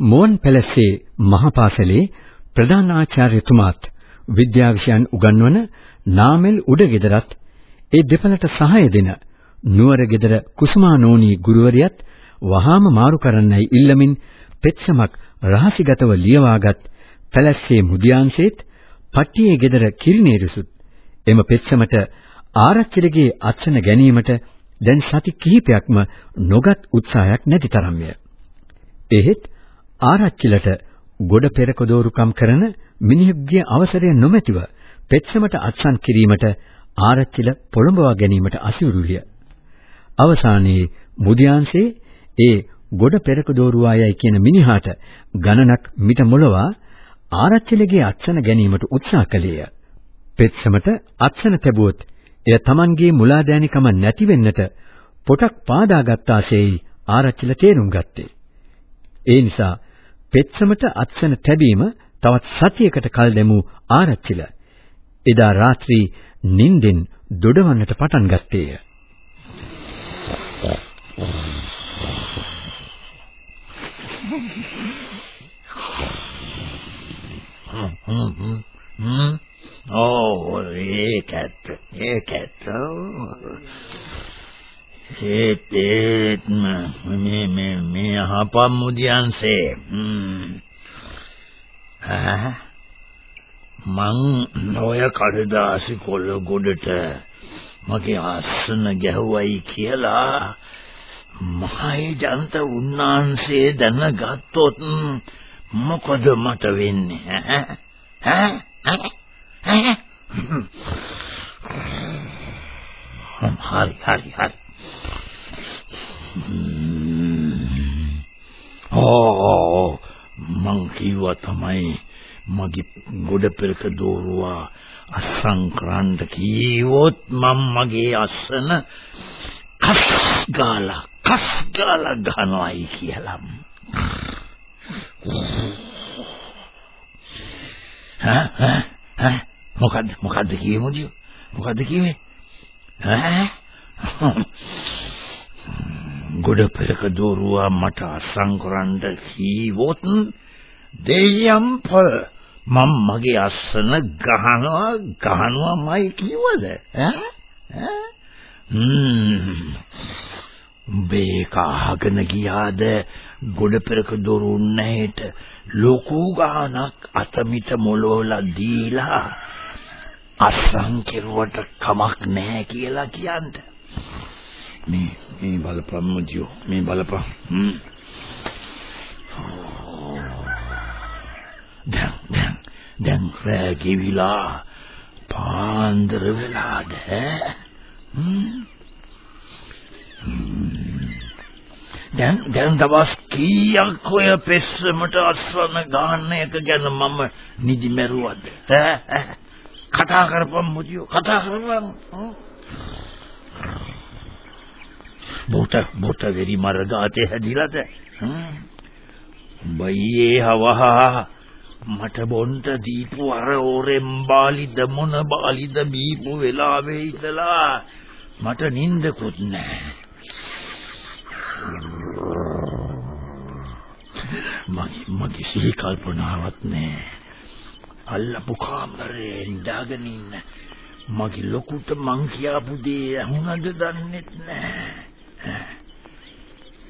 මුවන් පැලැස්සේ මහපාසලේ ප්‍රධාන ආචාර්යතුමාත් විද්‍යා විෂයන් උගන්වන නාමල් උඩගෙදරත් ඒ දෙපළට සහාය දෙන නුවරගෙදර කුසුමානෝනී ගුරුවරියත් වහාම මාරු කරන්නයි ඉල්ලමින් පෙත්සමක් රහසිගතව ලියවාගත් පැලැස්සේ මුදියන්සේත් පට්ටියේ ගෙදර කිරිනේරුසුත් එම පෙත්සමට ආරච්චිලගේ අත්සන ගැනීමට දැන් සති කිහිපයක්ම නොගත් උත්සාහයක් නැති තරම්ය. එහෙත් ආරච්චිලට ගොඩ පෙරක දෝරුකම් කරන මිනිහෙකුගේ අවසරය නොමැතිව පෙත්සමට අත්සන් කිරීමට ආරච්චිල පොළඹවා ගැනීමට අසීරු විය. අවසානයේ මුදියන්සේ ඒ ගොඩ පෙරක දෝරුවායයි කියන මිනිහාට ගණනක් මිට මොලවා ආරච්චිලගේ අත්සන ගැනීමට උත්සාහ කළේය. පෙත්සමට අත්සන තැබුවොත් එය Tamanගේ මුලාදෑනිකම නැති වෙන්නට පොටක් පාදාගත්තාසේයි ආරච්චිල තේරුම් ගත්තේ. ඒ නිසා පෙත්සමට අත්සන තැබීම තවත් සතියකට කල් දැමූ ආරච්චිල. එදා රාත්‍රී නිින්දෙන් දොඩවන්නට පටන් ගත්තේය. ඕ oh, ඒක ඇත්ත. ඒක ඇත්ත. ඒත් ඒත්ම මේ මේ මේ අහපම් මුදියන්සේ මං ඔය කඩදාසි කොළ ගොඩට මගේ ආසන ගැහුවයි කියලා මහේ ජනත උන්නාන්සේ දැනගත්තොත් මොකද මට වෙන්නේ? ඈ ඈ හරි හරි හරි. ඕ මං කිව්වා තමයි මගේ ගොඩ පෙරක දෝරුවා අසංක්‍රාන්ත කීවොත් මම මගේ අස්සන කස් ගාලා කස් ගාලා ගහනවායි කියලා. හා හා මොකද්ද මොකද්ද කියේ මොදියෝ? මොකද්ද කියේ ඈ? ගොඩ පෙරක දෝරුවා මට අසංකරන්න කීවොත් දෙයම් පොල් මම මගේ අස්සන ගහනවා ගහනවාමයි කිව්වද? ඈ? බේක අහගෙන ගියාද? ගොඩ පෙරක දොරු නැහෙට ලොකු ගානක් අතමිට මොලෝලා දීලා අස්සන් කෙරුවට කමක් නැහැ කියලා කියන්න මේ මේ බලපන් මුජියෝ මේ බලපන්. හ්ම්. දැන් දැන් දැන් රෑ කිවිලා පාන්දර වෙලාද? දැන් දැන් දවස් කීයක් ඔය පෙස්සමට අස්වන ගන්න එක ගැන මම නිදි මැරුවද කතා කරපම් මුදියෝ. කතා කරපම් බොට බොට වෙරි මර්ගාතේ හැදිලාද බයියේ හවහා මට බොන්ට දීපු අර ඕරෙම් බාලිද මොන බාලිද බීපු වෙලාවේ ඉඳලා මට නිින්දකුත් නැහැ. මගේ මගේ සිහි කල්පනාවක් නැහැ. අල්ලපු කාමරේ ඉඳගෙන ඉන්න මගේ ලොකුට මං කියපු දේ අහුනද දන්නෙත් නැහැ.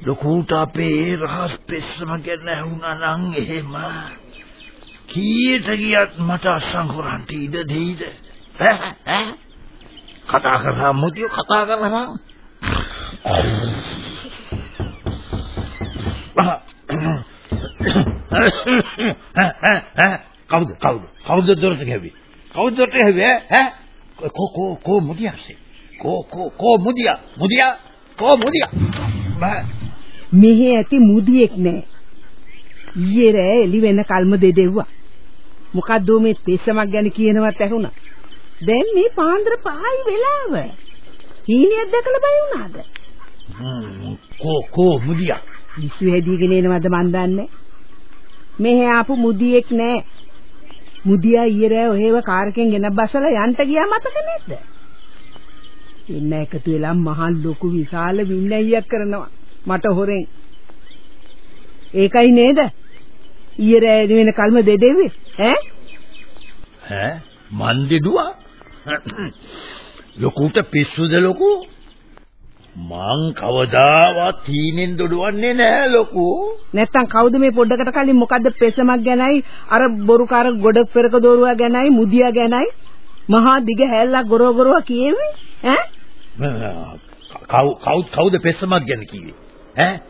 ලොකුට අපේ රහස් පෙස්සම ගැන ඇහුණා නම් එහෙම. කීයට ගියත් මට අසංකරන්ට ඉඩ දෙයිද? ඈ කතා කරා මුතිය කතා කරනවා කවුද කවුද? කවුද දොරට ගැවි කවුද දොරට ගැවි ඈ? කෝ කෝ කෝ මුදියාසේ කෝ කෝ කෝ මුදියා? මුදියා? කෝ මුදියා මෙහි ඇති මුදියෙක් නෑ ඊයේ රෑ එළි වෙන කල්ම දෙදෙව්වා. මොකද්ද මේ පෙස්සමක් ගැන කියනවත් ඇහුණා. දැන් මේ පාන්දර පහයි වෙලාව. හීනියක් දැකලා බය වුණාද? කෝ කෝ මුදියා. මිස්සු හැදීගෙන එනවද මන් දන්නේ. මෙහෙ ආපු මුදියෙක් නෑ. මුදියා ඊයේ රෑ ඔහෙව කාර් එකෙන් ගෙන බසලා යන්න ගියා මතක නැද්ද? එන්න එකතු වෙලා මහා ලොකු විශාල වින්නයියක් කරනවා. මට හොරෙන්. ඒකයි නේද? ඊයේ රෑ වෙන කල්ම දෙදෙව්වේ ඈ? ඈ මන් දෙදුවා? ලොකුට පිස්සුද ලොකු? මං කවදාවත් තීනෙන් දොඩවන්නේ නෑ ලොකු. නැත්තම් කවුද මේ පොඩ්ඩකට කලින් මොකද්ද පෙසමක් ගැනයි අර බොරුකාර ගොඩ පෙරක දෝරුවා ගැනයි මුදියා ගැනයි මහා දිග හැල්ලක් ගොරව ගොරව කියෙව්වේ ඈ කවුද කවුද පෙසමක් ගැන කිව්වේ? ඈ?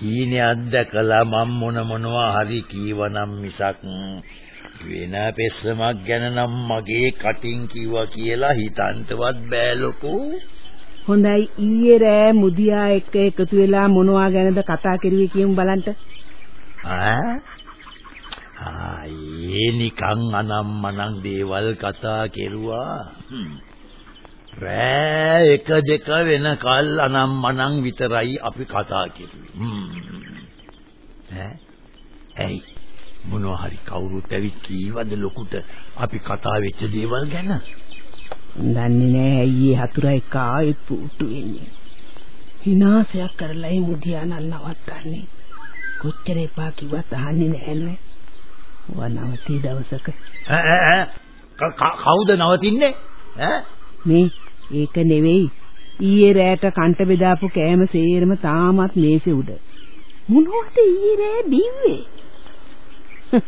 හීනේ අද්දකලා මම මොන මොනවා හරි කීවනම් මිසක් වෙන පෙස්සමක් ගැන නම් මගේ කටින් කිව්වා කියලා හිතන්ටවත් බෑ ලොකෝ. හොඳයි ඊයේ රෑ මුදියා එක්ක එකතු වෙලා මොනවා ගැනද කතා කරුවේ කියමු බලන්න. ආ ආයේ නිකන් අනම්මනම් දේවල් කතා කෙරුවා. රෑ එක දෙක වෙනකල් අනම්මනම් විතරයි අපි කතා කෙරුවේ. ඈ ඇයි මොනවා හරි කවුරුත් ඇවිත් කීවද ලොකුට අපි කතා වෙච්ච දේවල් ගැන? දන්නේ නෑ අයියේ හතුරා එක ආයෙත් පුටු වෙන්නේ. විනාශයක් කරලා ඒ මුදියා නන්නවත්තන්නේ. කොච්චර එපා කිව්වත් අහන්නේ නෑනේ. වනවති දවසක ඈ ඈ කවුද නවතින්නේ? ඈ මේ ඒක නෙවෙයි. ඊයේ රෑට කන්ට බෙදාපු කෑම සේරම තාමත් මේසෙ උඩ. මොනවද ඊයේ රෑ බිව්වේ?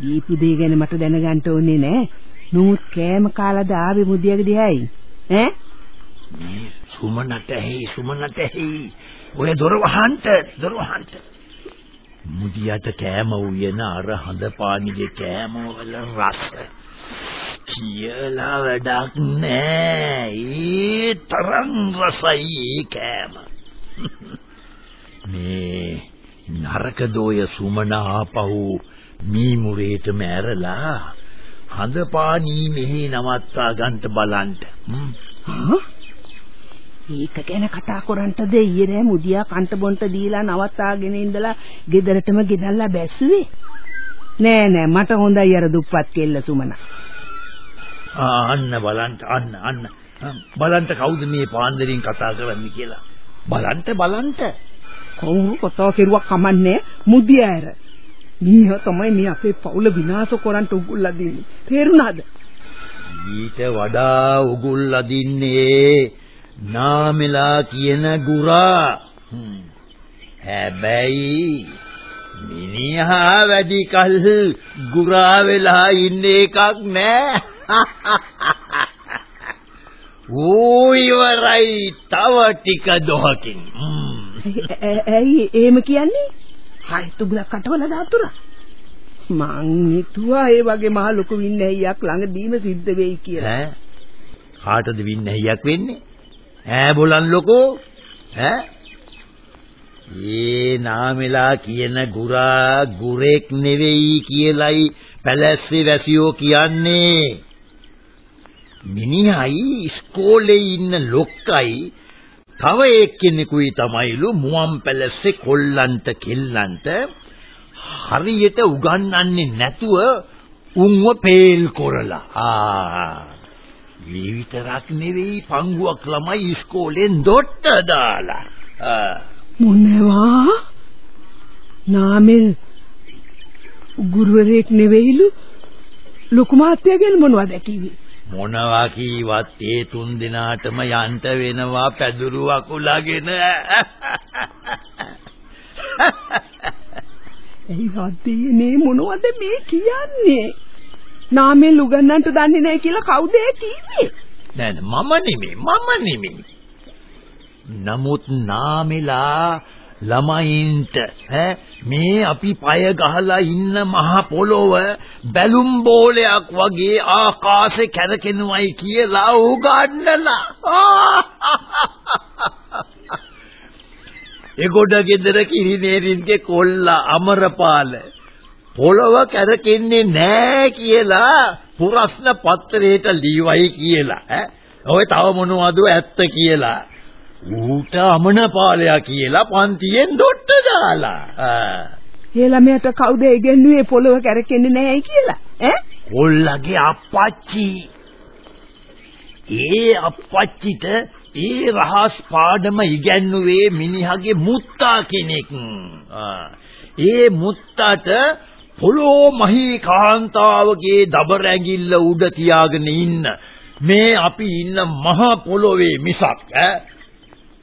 දීපු දේ ගැන මට දැනගන්න ඕනේ නෑ. නමුත් කෑම කාලාද ආවේ මුදියගේ දිහායි ඈ මේ සුමනට ඇහි සුමනට ඇහි ඔය දොර වහන්න දොර වහන්න මුදියට කෑම උයන අර හඳ පානිගේ කෑම වල රස කියලා වැඩක් නෑ ඒ තරම් රසයි කෑම මේ නරක දෝය සුමන ආපහු මීමුරේට මැරලා හඳපානී මෙහි නවත්තා ගන්නට බලන්න. ඒක ගැන කතා කරන්නද ඊයේ මුදියා කන්ට බොන්ට දීලා නවත්තාගෙන ඉඳලා ගෙදරටම ගෙනල්ලා බැස්සුවේ. නෑ නෑ මට හොඳයි අර දුප්පත් කෙල්ල සුමන. අන්න බලන්න අන්න අන්න බලන්න කවුද මේ පාන්දරින් කතා කරන්නේ කියලා. බලන්න බලන්න. කවුරු කතා කරුවක් කමන්නේ මුදියා ඇර. මීහ තමයි මේ අපේ පවුල විනාශ කරන්න උගුල් අදින්නේ. තේරුණාද? ඊට වඩා උගුල් අදින්නේ නාමෙලා කියන ගුරා. හැබැයි මිනිහා වැඩි කල් ගුරා වෙලා ඉන්න එකක් නෑ. ඌ ඉවරයි තව ටික දොහකින්. ඇයි එහෙම කියන්නේ? හයි තුගලක් කටවල දාතුරා. මං හිතුවා ඒ වගේ මහ ලොකු වින්නැහියක් ළඟදීම සිද්ධ වෙයි කියලා. ඈ කාටද වින්නැහියක් වෙන්නේ? ඈ බොලන් ලොකෝ ඈ ඒ නාමෙලා කියන ගුරා ගුරෙක් නෙවෙයි කියලයි පැලැස්සේ වැසියෝ කියන්නේ. මිනිහයි ඉස්කෝලේ ඉන්න ලොක්කයි තව එක්කෙනෙකුයි තමයිලු මුවන් පැලස්සේ කොල්ලන්ට කෙල්ලන්ට හරියට උගන්වන්නේ නැතුව උන්ව පේල් කරලා. ආ. මේ විතරක් නෙවෙයි පංගුවක් ළමයි ඉස්කෝලෙන් දොට්ට දාලා. මොනවා? නාමල් ගුරුවරයෙක් නෙවෙයිලු. ලොකු මහත්තයාගෙන් මොනවද කිව්වේ මොනවා කීවත් ඒ තුන් දිනාටම යන්ට වෙනවා පැදුරු අකුලාගෙන. එයි හදිනේ මොනවද මේ කියන්නේ? නාමේ ලුගන්නන්ට දන්නේ නැහැ කියලා කවුද කිව්වේ නෑ මම නෙමෙයි මම නෙමෙයි නමුත් නාමෙලා ළමයින්ට ඈ මේ අපි পায় ගහලා ඉන්න මහ පොළොව බැලුම් බෝලයක් වගේ ආකාශේ කැරකෙනවයි කියලා උගන්නලා එගොඩ ගෙදර කිරිනේරින්ගේ කොල්ලා අමරපාල පොළව කැරකෙන්නේ නෑ කියලා පුරස්න පත්‍රයට ලියවයි කියලා ඈ ඔය තව මොනවද ඇත්ත කියලා. ඌට අමනපාලයා කියලා පන්තියෙන් දොට්ට දාලා. ඒ ළමයාට කවුද ඉගෙනුවේ පොළව කැරකෙන්නේ නැහැයි කියලා. ඈ? කොල්ලගේ අප්පච්චි. ඒ අප්පච්චිට ඒ රහස් පාඩම ඉගැන්නුවේ මිනිහගේ මුත්තා කෙනෙක්. ඒ මුත්තාට පොළොව මහී කාන්තාවගේ දබර ඇඟිල්ල උඩ තියාගෙන ඉන්න. මේ අපි ඉන්න මහ පොළොවේ මිසක් ඈ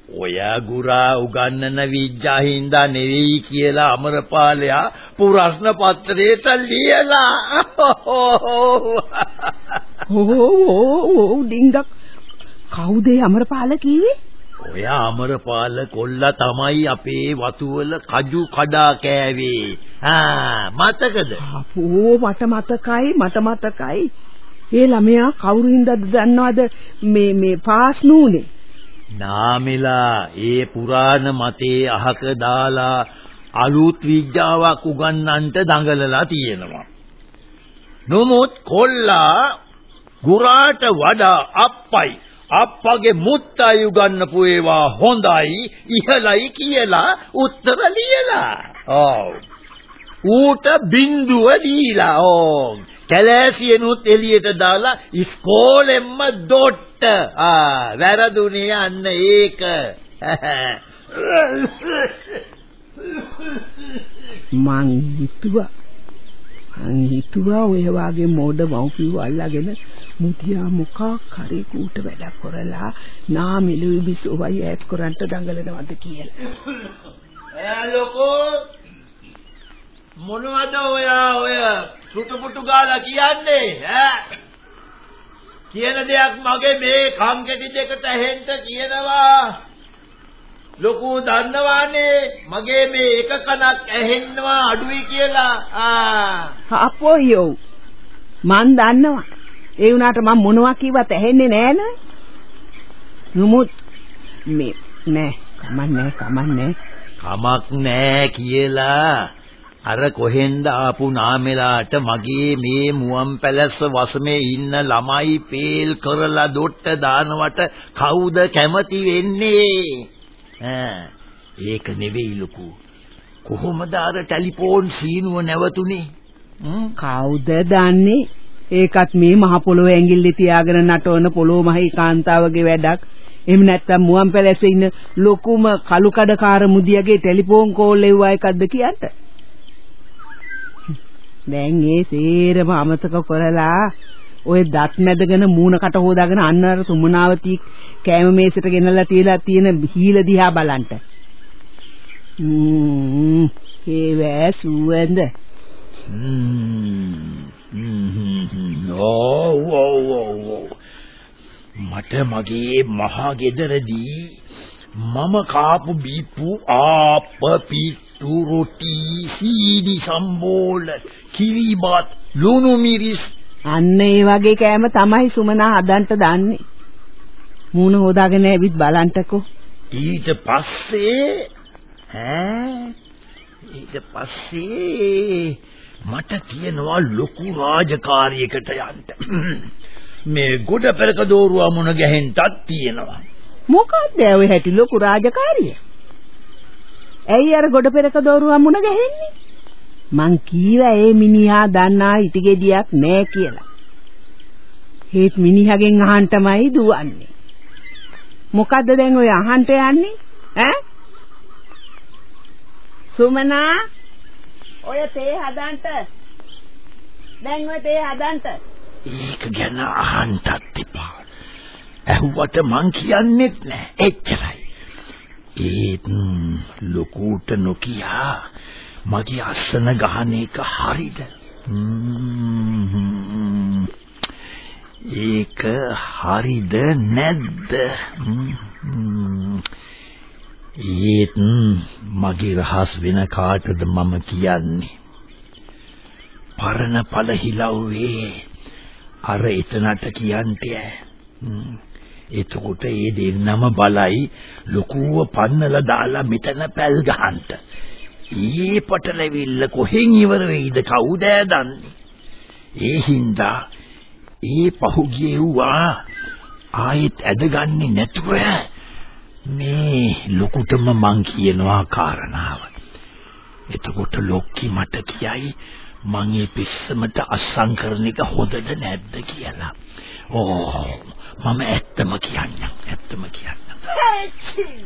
ඔය ගුරා උගන්නන විඥා හින්දා නෙවෙයි කියලා අමරපාලයා පුරස්න පත්‍රයට ලියලා ඕ ඩිංගක් කවුද අමරපාල කිව්වේ? ඔය අමරපාල කොල්ලා තමයි අපේ වතුවල කජු කඩා කෑවේ. ආ මතකද? අපෝ මට මතකයි මට මතකයි. ඒ ළමයා කවුරු හින්දාද දන්නවද මේ මේ පාස් නූනේ? නාමෙලා ඒ පුරාණ මතේ අහක දාලා අලුත් විද්‍යාවක් උගන්වන්නට දඟලලා තියෙනවා. නමුත් කොල්ලා ගුරාට වඩා අප්පයි අප්පගේ මුත්තයි උගන්නපු ඒවා හොඳයි ඉහළයි කියලා උත්තර ලියලා. ඔව්. ඌට බින්දුව දීලා. ඔව්. කැලෑසියනුත් එළියට දාලා ඉස්කෝලෙම්ම දොට්ට. ආ වැරදුනේ අන්න ඒක. මං හිතුවා මං හිතුවා ඔය වාගේ මෝඩ මව්පියෝ අල්ලගෙන මුතියා මොකක් හරි කූට වැඩක් කරලා නාමිලු බිසෝවයි ඈත් කරන්ට දඟලනවද කියලා. ඈ ලොකෝ මොනවද ඔයා ඔය සුටු පුටු ගාලා කියන්නේ ඈ කියන දෙයක් මගේ මේ කම් කැටි දෙකට ඇහෙන්න කියනවා. ලොකු දන්නවානේ මගේ මේ එක කනක් ඇහෙන්නවා අඩුයි කියලා. ආ. අපෝ යෝ. මන් දන්නවා. ඒ වුණාට මම මොනවා කිව්වත් ඇහෙන්නේ නෑනේ. නමුත් මේ නෑ කමන්නේ කමන්නේ කමක් නෑ කියලා අර කොහෙන්ද ආපු නාමෙලාට මගේ මේ මුවන් පැලැස්ස වසමේ ඉන්න ළමයි පේල් කරලා දොට්ට දානවට කවුද කැමති වෙන්නේ ඒක නෙවෙයි ලොකු. කොහොමද අර ටෙලිෆෝන් සීනුව නැවතුනේ? කවුද දන්නේ? ඒකත් මේ මහ පොළොව ඇඟිල්ලේ තියාගෙන නටවන පොළොව මහී කාන්තාවගේ වැඩක්. එහෙම නැත්නම් මුවන් පැලැස්සේ ඉන්න ලොකුම කළු කඩකාර මුදියගේ ටෙලිෆෝන් කෝල් එව්වා එකක්ද කියන්න. දැන් ඒ සේරම අමතක කරලා ඔය දත් මැදගෙන මූණකට හොදාගෙන අන්න අර සුමනාවති කෑම මේසෙට ගෙනල්ලා තියලා තියෙන හීල දිහා බලන්න. ම්ම් ඒ වෑ සුවඳ. මට මගේ මහා ගෙදරදී මම කාපු බීපු ආප පිට්ටු රොටි සීනි සම්බෝල කිරිබත් ලුණු මිරිස් අන්න ඒ වගේ කෑම තමයි සුමනා හදන්න දන්නේ. මූණ හොදාගෙන ඇවිත් බලන්ටකෝ. ඊට පස්සේ ඈ ඊට පස්සේ මට තියෙනවා ලොකු රාජකාරියකට යන්න. මේ ගොඩ පෙරක දෝරුවා මුණ ගැහෙන්නත් තියෙනවා. මොකක්ද ඔය හැටි ලොකු රාජකාරිය? ඇයි අර ගොඩ පෙරක දෝරුවා මුණ ගැහෙන්නේ? මං කීවා ඒ මිනිහා දන්නා ඉටිගෙඩියක් නෑ කියලා. ඒත් මිනිහගෙන් අහන්න තමයි දුවන්නේ. මොකද්ද දැන් ඔය අහන්න යන්නේ? ඈ? සුමනා ඔය තේ හදන්න. දැන් ඔය තේ හදන්න. ඒක ගැන අහන්නත් එපා. ඇහුවට මං කියන්නෙත් නෑ. එච්චරයි. ඒත් ලොකුට නොකියා මගේ අස්සන ගහන එක හරිද? ඒක හරිද නැද්ද? ඒත් මගේ රහස් වෙන කාටද මම කියන්නේ? පරණ පළ හිලව්වේ අර එතනට කියන්ට එතකොට ඒ දෙන්නම බලයි ලොකුව පන්නලා දාලා මෙතන පැල් ගහන්න. ඊ පටලවිල්ල කොහෙන් ඉවර වෙයිද කවුද දන්නේ? ඒ හින්දා ඒ පහුගියේ වුණා ආයෙත් ඇදගන්නේ නැතුව මේ ලොකුටම මං කියනවා කාරණාව. එතකොට ලොක්කි මට කියයි මං මේ පිස්සමට අස්සම් කරන එක හොඳද නැද්ද කියලා. ඕ මම ඇත්තම කියන්නම් ඇත්තම කියන්නම්.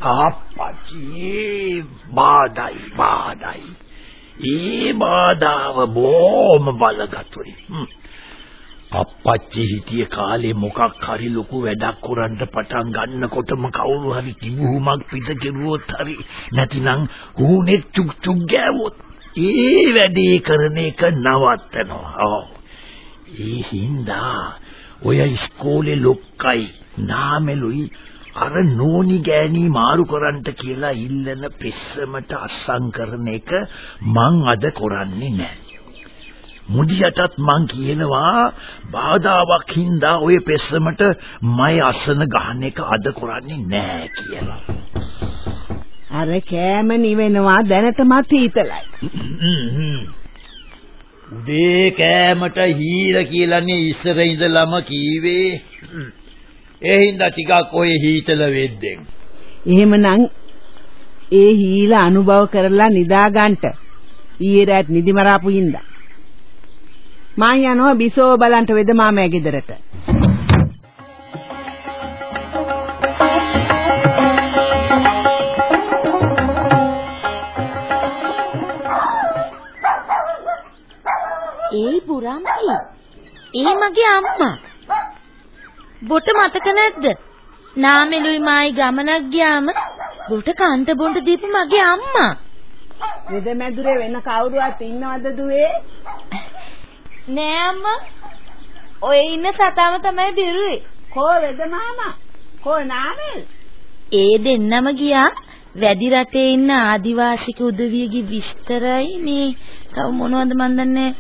ආප්පච්චි බාදයි බාදයි. ඒ බාදාව බොම බලගතුයි. අප්පච්චි හිටිය කාලේ මොකක් හරි ලොකු වැඩක් කරන්න පටන් ගන්නකොටම කවුරු හරි කිඹුහුමක් පිට කෙරුවොත් හරි නැතිනම් හුනේ චුක් චුක් ගෑවොත් ඒ වැඩේ කරන එක නවත්තනවා. ඒ හින්දා ඔය ඉස්කෝලේ ලොක්කයි නාමෙලුයි අර නෝනි ගෑණි මාරු කරන්න කියලා ඉල්ලන පෙස්සමට අස්සම් කරන එක මං අද කරන්නේ නැහැ. මුදියටත් මං කියනවා බාධාවක් හින්දා ඔය පෙස්සමට මයි අසන ගහන එක අද කරන්නේ නැහැ කියලා. අර කෑම නිවෙනවා දැනටමත් හීතලයි. උදේ කෑමට හීර කියලානේ ඉස්සර ඉඳලම කීවේ. ඒ හින්දා ටිකක් ඔය හීතල වෙද්දෙන්. එහෙමනම් ඒ හීල අනුභව කරලා නිදාගන්න. ඊයේ රාත් නිදි මරාපු හින්දා. මං යනවා බිසෝ බලන්ට වෙද මාමයා ගෙදරට. ඒයි පුරම්කි. ඒ මගේ අම්මා. බොට මතක නැද්ද? නාමෙලුයි මායි ගමනක් ගියාම බොට කන්ත බොන්ට දීපු මගේ අම්මා. වෙද මැදුරේ වෙන කවුරුවත් ඉන්නවද දුවේ? නෑ අම්මා. ඔය ඉන්න සතාම තමයි බිරුවේ. කෝ වෙද මාමා? කෝ නාමල්? ඒ දෙන්නම ගියා වැඩි රටේ ඉන්න ආදිවාසික උදවියගේ විස්තරයි මේ තව මොනවද මන් දන්නේ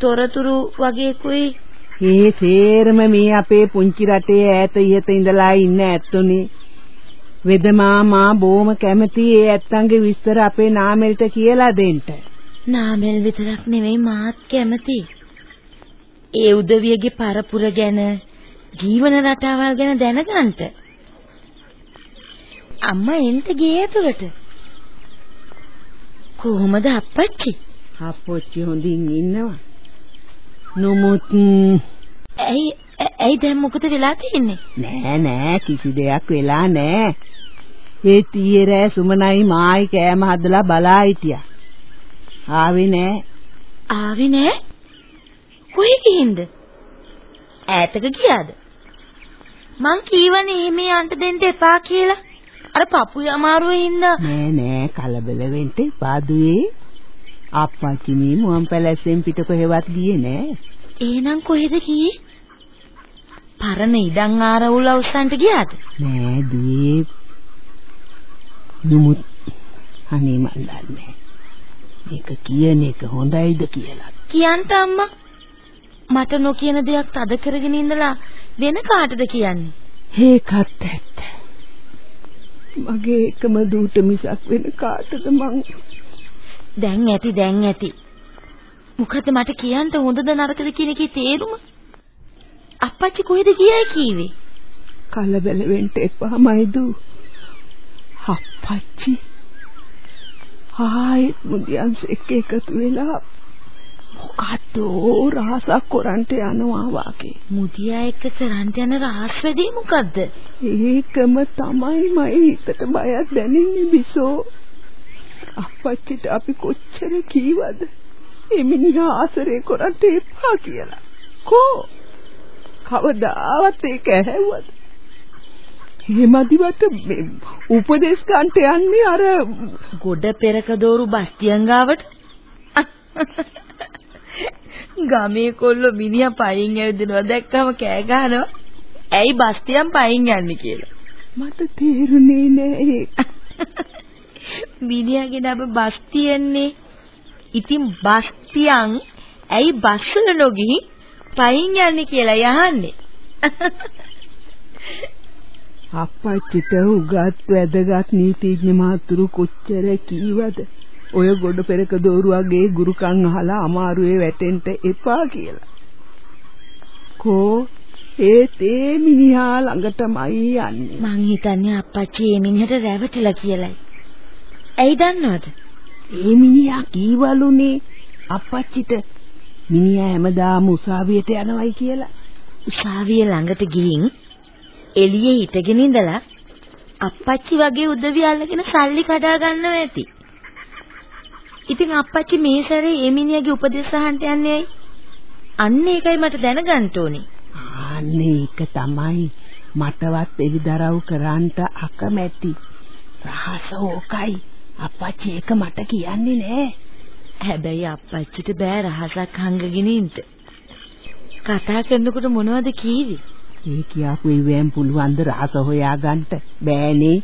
තොරතුරු වගේ කුයි ඒ සේරම මේ අපේ පුංචි රටේ ඈත ඉහත ඉඳලා ඉන්න ඇත්තුනේ වෙද මාමා බොහොම කැමති ඒ ඇත්තන්ගේ විස්තර අපේ නාමෙල්ට කියලා දෙන්න. නාමෙල් විතරක් නෙවෙයි මාත් කැමති. ඒ උදවියගේ පරපුර ගැන ජීවන රටාවල් ගැන දැනගන්න. අම්මා එන්ට ගියේ ඇතුළට. කොහොමද අප්පච්චි? අප්පච්චි හොඳින් ඉන්නවා. නමුත් ඇයි ඇයි දැන් මොකද වෙලා තියෙන්නේ? නෑ නෑ කිසි දෙයක් වෙලා නෑ. ඒ තීරෑ සුමනයි මායි කෑම හදලා බලා හිටියා. ආවේ නෑ. ආවේ නෑ? කොහේ ගිහින්ද? ඈතක ගියාද? මං කීවනේ එහෙම යන්න දෙන්න එපා කියලා. අර පපුවේ අමාරුවේ හින්දා නෑ නෑ කලබල වෙන්න එපා දුවේ. අප්පච්චි මේ මුවන් පැලැස්සෙන් පිට කොහෙවත් ගියේ නෑ. එහෙනම් කොහෙද ගියේ? පරණ ඉඩම් ආරවුල උස්සන්ට ගියාද? නෑ දුවේ. නමුත් අනේ මන් දන්නේ මේක කියන එක හොඳයිද කියලා. කියන්න අම්මා. මට නොකියන දෙයක් තද කරගෙන ඉඳලා වෙන කාටද කියන්නේ? ඒකත් ඇත්ත. මගේ එකම දූට මිසක් වෙන කාටද මං දැන් ඇති දැන් ඇති. මොකද මට කියන්න හොඳද නරකද කියන එකේ තේරුම? අප්පච්චි කොහෙද ගියයි කීවේ? කලබල වෙන්න එපා මයිදු. අප්පච්චි ආයෙත් මුදියන්ස් එක්ක එකතු වෙලා මොකද්ද රහසක් කරන්ට යනවා වාගේ. මුදියා එක්ක කරන්ට යන රහස් වැඩේ මොකද්ද? ඒකම තමයි මයි හිතට බයක් දැනෙන්නේ බිසෝ. අප්පච්චිට අපි කොච්චර කීවද? එමිනිහා ආසරේ කරන්ට එපා කියලා. කෝ කවදාවත් ඒක ඇහැව්වද? එහෙමදිවට මේ උපදේශ ගන්නට යන්නේ අර ගොඩ පෙරක දෝරු බස්තියන් ගාවට ගමේ කොල්ලෝ මිනිහා පයින් ඇවිදිනවා දැක්කම කෑ ගහනවා ඇයි බස්තියන් පයින් යන්නේ කියලා මට තේරුනේ නෑ ඒක මිනිහාගේ නම බස්තියන්නේ. ඉතින් බස්තියන් ඇයි බස්වල නොගිහින් පයින් යන්නේ කියලා යහන්නේ? අප්පච්චිට උගත් වැදගත් නීතිඥ මාතුරු කොච්චර කීවද? ඔය ගොඩ පෙරක දෝරුවගේ ගුරුකම් අහලා අමාරුවේ වැටෙන්න එපා කියලා. කෝ? ඒත් ඒ මිනිහා ළඟටමයි යන්නේ. මං හිතන්නේ අප්පච්චි මේ මිනිහට රැවටිලා කියලයි. ඇයි දන්නවද? ඒ මිනිහා කීවලුනේ අප්පච්චිට මිනිහා හැමදාම උසාවියට යනවයි කියලා උසාවිය ළඟට ගිහින් එළියේ හිටගෙන ඉඳලා අප්පච්චි වගේ උදවිය අල්ලගෙන සල්ලි කඩා ගන්නව ඇති. ඉතින් අප්පච්චි මේ සැරේ ඒ මිනිහාගේ උපදෙස් අහන්න යන්නේ? අන්න ඒකයි මට දැනගන්න ඕනේ. අනේ ඒක තමයි මටවත් එලිදරව් කරන්නට අකමැති. රහස ඕකයි. අප්පච්චි ඒක මට කියන්නේ නෑ. හැබැයි අප්පච්චිට බෑ රහසක් හංගගෙන ඉන්න. කතා කරනකොට මොනවද කීවේ? ඒ කියාපු ඉවෙන් පුළුවන් ද රහස හොයාගන්න බෑනේ.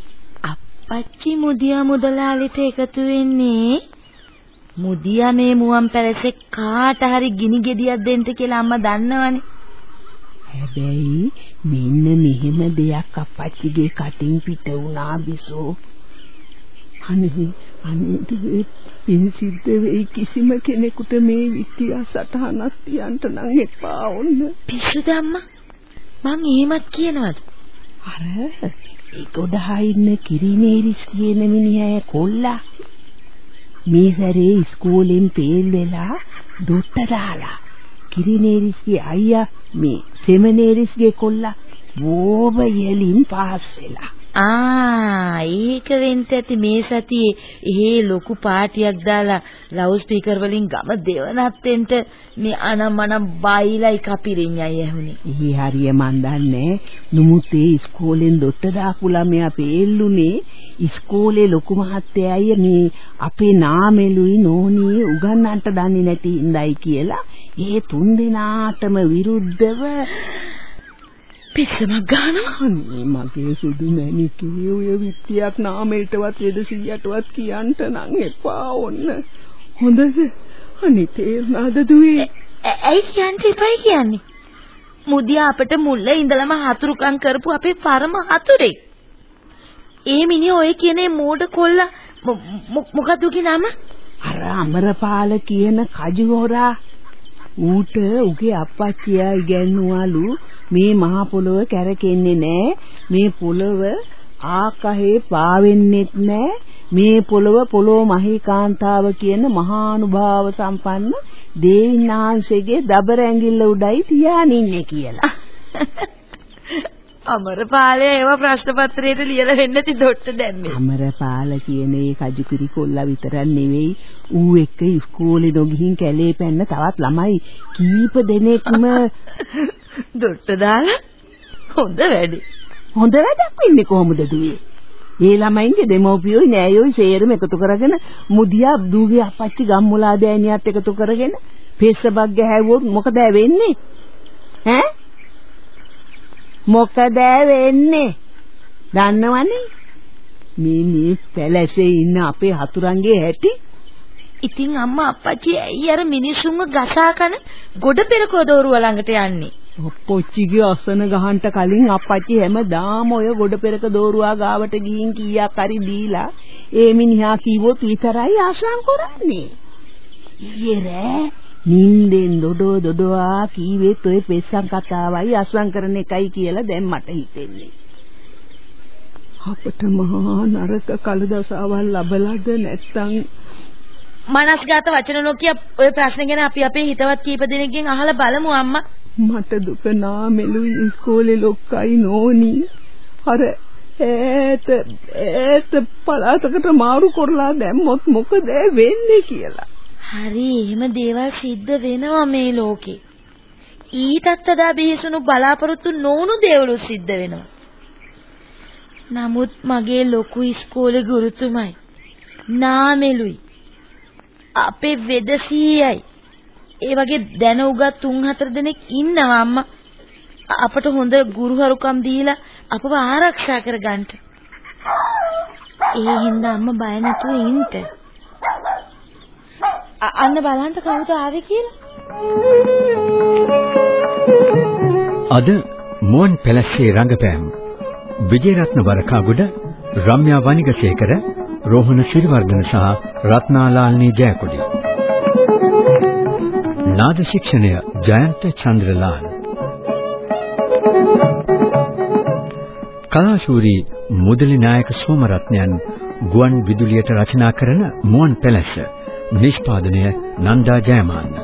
අප්පච්චි මුදියා මුදලාලිට එකතු වෙන්නේ මුදියා මේ මුවන් පැලසේ කාට හරි ගිනි ගෙඩියක් දෙන්න කියලා අම්මා දන්නවනේ. හැබැයි මෙන්න මෙහෙම දෙයක් අප්පච්චිගේ කටින් පිට වුණා බිසෝ. අනේ අනේ පින් සිද්ධ වෙයි කිසිම කෙනෙකුට මේ විත්‍යා සටහනක් තියන්න නම් එපා ඔන්න. පිස්සුද අම්මා? මං එහෙමත් කියනවද? අර ඒ ගොඩහා ඉන්න කිරිනේරිස් කියන මිනිහා කොල්ලා මේ සැරේ ඉස්කෝලෙන් පේල් වෙලා දොට්ට දාලා කිරිනේරිස්ගේ අයියා මේ සෙමනේරිස්ගේ කොල්ලා බෝබ යලින් පාස් වෙලා ආ ඒක වෙන්න ඇති මේ සතියේ එහෙ ලොකු පාටියක් දාලා ලවුඩ් ස්පීකර් වලින් ගම දෙවනත්තෙන්ට මේ අනම්මනම් බයිලයි කපිරින්යයි ඇහුනේ. ඉහි හරිය මන් දන්නේ. නුමුත් ඒ ඉස්කෝලෙන් දොට්ට දාපු ළමයා පෙල්ලුනේ ඉස්කෝලේ ලොකු මහත්තයයි මේ අපේ නාමෙලුයි නෝනියේ උගන්නන්නට දන්නේ නැති ඉඳයි කියලා. ඒ තුන් දෙනාටම විරුද්ධව පිස්සමක් ගන්නවා. අනේ මගේ සුදු මැණිකේ ඔය විත්‍යක් නාමෙල්ටවත් වෙදසියටවත් කියන්න නම් එපා ඔන්න. හොඳද? අනේ තේරුණාද දුවේ? ඇයි කියන්න එපයි කියන්නේ? මුදියා අපිට මුල්ල ඉඳලම හතුරුකම් කරපු අපේ පරම හතුරෙක්. ඒ මිනිහ ඔය කියන මෝඩ කොල්ලා මොකද උගේ නම? අර අමරපාල කියන කජුහොරා ඌට උගේ අප්පච්චියා ඉගැන්නුවලු මේ මහ පොළොව කැරකෙන්නේ නෑ. මේ පොළොව ආකාහේ පාවෙන්නෙත් නෑ. මේ පොළොව පොළොව මහීකාන්තාව කියන මහානුභාව සම්පන්න දේවින්නාංශයේ දබර ඇඟිල්ල උඩයි තියානින්නේ කියලා. අමරපාලය ඒව ප්‍රශ්න පත්‍රයට ලියලා වෙන්න ති දොට්ට දැම්මේ. අමරපාල කියන ඒ කජුකිරි කොල්ලා විතරක් නෙවෙයි ඌ එක්ක ඉස්කෝලේ නොගිහින් කැලේ පැන්න තවත් ළමයි කීප දෙනෙක්ම දොට්ට දාලා හොඳ වැඩි. හොඳ වැඩක් වෙන්නේ කොහොමද දුවේ? ඒ ළමයින්ගේ දෙමෝපියෝයි නෑයෝයි සේරම එකතු කරගෙන මුදියා දූගේ අපච්චි ගම්මුලා දෑනියත් එකතු කරගෙන පෙස්සබක් ගැහැවුවොත් මොකද වෙන්නේ? ඈ මොකද වෙන්නේ? දන්නවනේ. මේ මේ පැලැසේ ඉන්න අපේ හතුරන්ගේ හැටි. ඉතින් අම්මා අප්පච්චි ඇයි අර මිනිසුන්ව ගසා කන ගොඩ පෙරකෝ දෝරුව ළඟට යන්නේ? ඔප්පොච්චිගේ අසන ගහන්න කලින් අප්පච්චි හැමදාම ඔය ගොඩ පෙරක දෝරුවා ගාවට ගිහින් කීයක් හරි දීලා ඒ මිනිහා කිව්වොත් විතරයි ආසම් කරන්නේ. ඊයේ රෑ නින්දෙන් දොඩෝ දොඩෝවා කීවෙත් ඔය පෙස්සන් කතාවයි අස්වම් කරන එකයි කියලා දැන් මට හිතෙන්නේ. අපට මහා නරක කලදසාවල් ලබලාද නැත්තම් මනස්ගත වචන නොකිය ඔය ප්‍රශ්න ගැන අපි අපේ හිතවත් කීප දෙනෙක්ගෙන් අහලා බලමු අම්මා. මට දුක නාමෙලුයි ඉස්කෝලේ ලොක්කයි නෝනි. අර ඈත ඈත පළාතකට මාරු කරලා දැම්මොත් මොකද වෙන්නේ කියලා. හරි එහෙම දේවල් සිද්ධ වෙනවා මේ ලෝකේ. ඊටත් වඩා බිහිසුණු බලාපොරොත්තු නොවුණු දේවලු සිද්ධ වෙනවා. නමුත් මගේ ලොකු ඉස්කෝලේ ගුරුතුමයි නාමෙලුයි අපේ වෙදසීයයි ඒ වගේ දැන උගත් තුන් හතර දෙනෙක් ඉන්නවා අම්මා අපට හොඳ ගුරුහරුකම් දීලා අපව ආරක්ෂා කරගන්න. ඒ හින්දා අම්මා බය නැතුව ඉන්න. අන්න බලන්න කවුද ආවේ කියලා. අද මුවන් පැලස්සේ රංගපෑම් විජේරත්න වරකාගොඩ, රම්‍යා වනිගසේකර, රෝහණ සිරිවර්ධන සහ රත්නාලාල්නී ජයකොඩි. නාද ශික්ෂණය ජයන්ත චන්ද්‍රලාල්. කලාශූරී මුදලි නායක සෝමරත්නයන් ගුවන් විදුලියට රචනා කරන මුවන් පැලැස්ස නිෂ්පාදනය නන්දා ජයමාන්න.